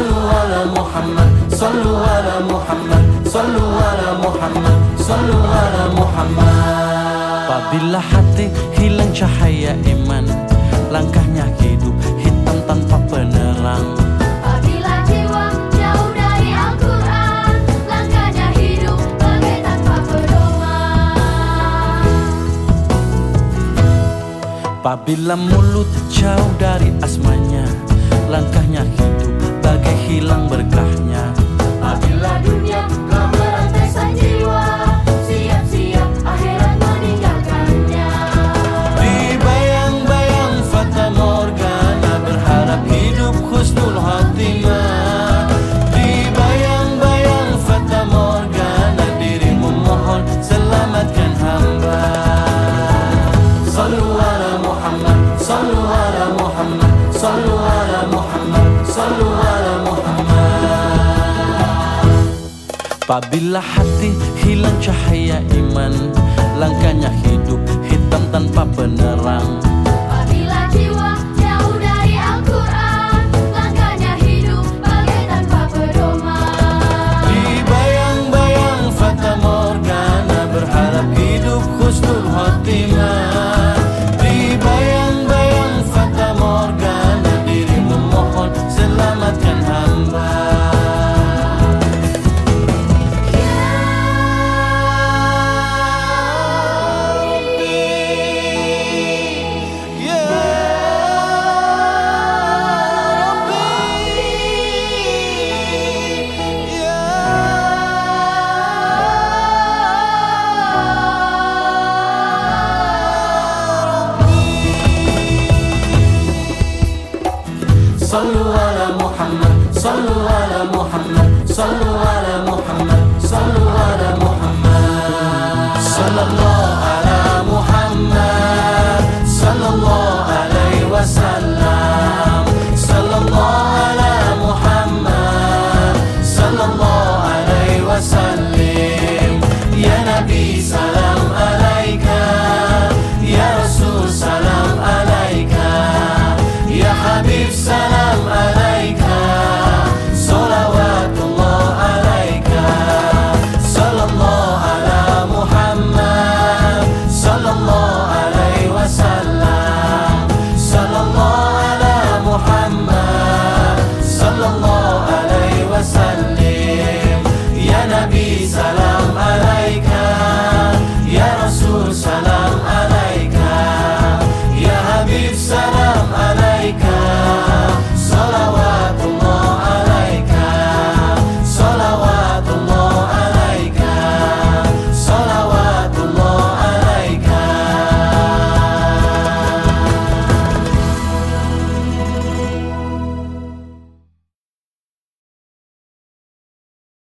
ala Muhammad Sallu ala Muhammad Sallu ala Muhammad Sallu ala Muhammad. Apabila hati hilang cahaya iman. Langkahnya hidup hitam tanpa penerang. Apabila jiwa jauh dari Al-Quran. Langkahnya hidup bagai tanpa pedoman. Apabila mulut jauh dari asmanya. Langkahnya hidup bagai hilang berkahnya. Apabila dunia telah merantai jiwa Siap-siap akhirat meninggalkannya. Di bayang-bayang Fata Morgana Berharap hidup husnul khatimah. Di bayang-bayang Fata Morgana Dirimu mohon selamatkan hamba. Sallu ala Muhammad Sallu ala Muhammad Sallu ala Muhammad Sallu Apabila hati hilang cahaya iman Langkahnya hidup صلوا على محمد صلوا على محمد صلوا على محمد صلوا على محمد